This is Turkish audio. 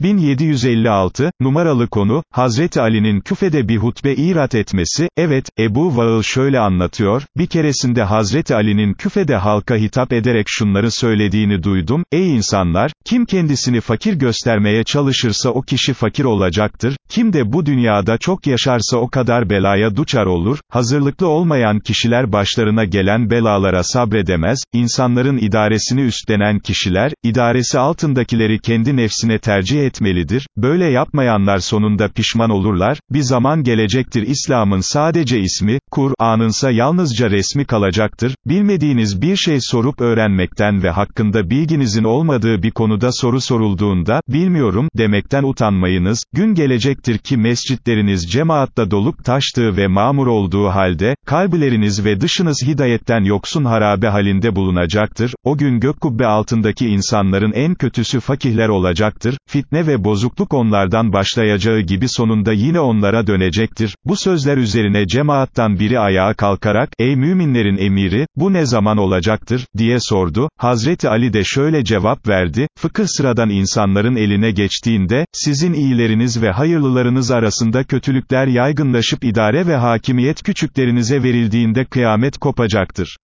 1756, numaralı konu, Hazreti Ali'nin küfede bir hutbe irat etmesi, evet, Ebu Vaıl şöyle anlatıyor, bir keresinde Hazreti Ali'nin küfede halka hitap ederek şunları söylediğini duydum, ey insanlar, kim kendisini fakir göstermeye çalışırsa o kişi fakir olacaktır, kim de bu dünyada çok yaşarsa o kadar belaya duçar olur, hazırlıklı olmayan kişiler başlarına gelen belalara sabredemez, insanların idaresini üstlenen kişiler, idaresi altındakileri kendi nefsine tercih etmelidir, böyle yapmayanlar sonunda pişman olurlar, bir zaman gelecektir. İslam'ın sadece ismi, Kur'an'ınsa yalnızca resmi kalacaktır, bilmediğiniz bir şey sorup öğrenmekten ve hakkında bilginizin olmadığı bir konuda soru sorulduğunda, bilmiyorum, demekten utanmayınız, gün gelecektir ki mescitleriniz cemaatle dolup taştığı ve mamur olduğu halde, kalbileriniz ve dışınız hidayetten yoksun harabe halinde bulunacaktır, o gün gök kubbe altındaki insanların en kötüsü fakihler olacaktır, fitne ve bozukluk onlardan başlayacağı gibi sonunda yine onlara dönecektir. Bu sözler üzerine cemaattan biri ayağa kalkarak, ey müminlerin emiri, bu ne zaman olacaktır, diye sordu. Hazreti Ali de şöyle cevap verdi, fıkıh sıradan insanların eline geçtiğinde, sizin iyileriniz ve hayırlılarınız arasında kötülükler yaygınlaşıp idare ve hakimiyet küçüklerinize verildiğinde kıyamet kopacaktır.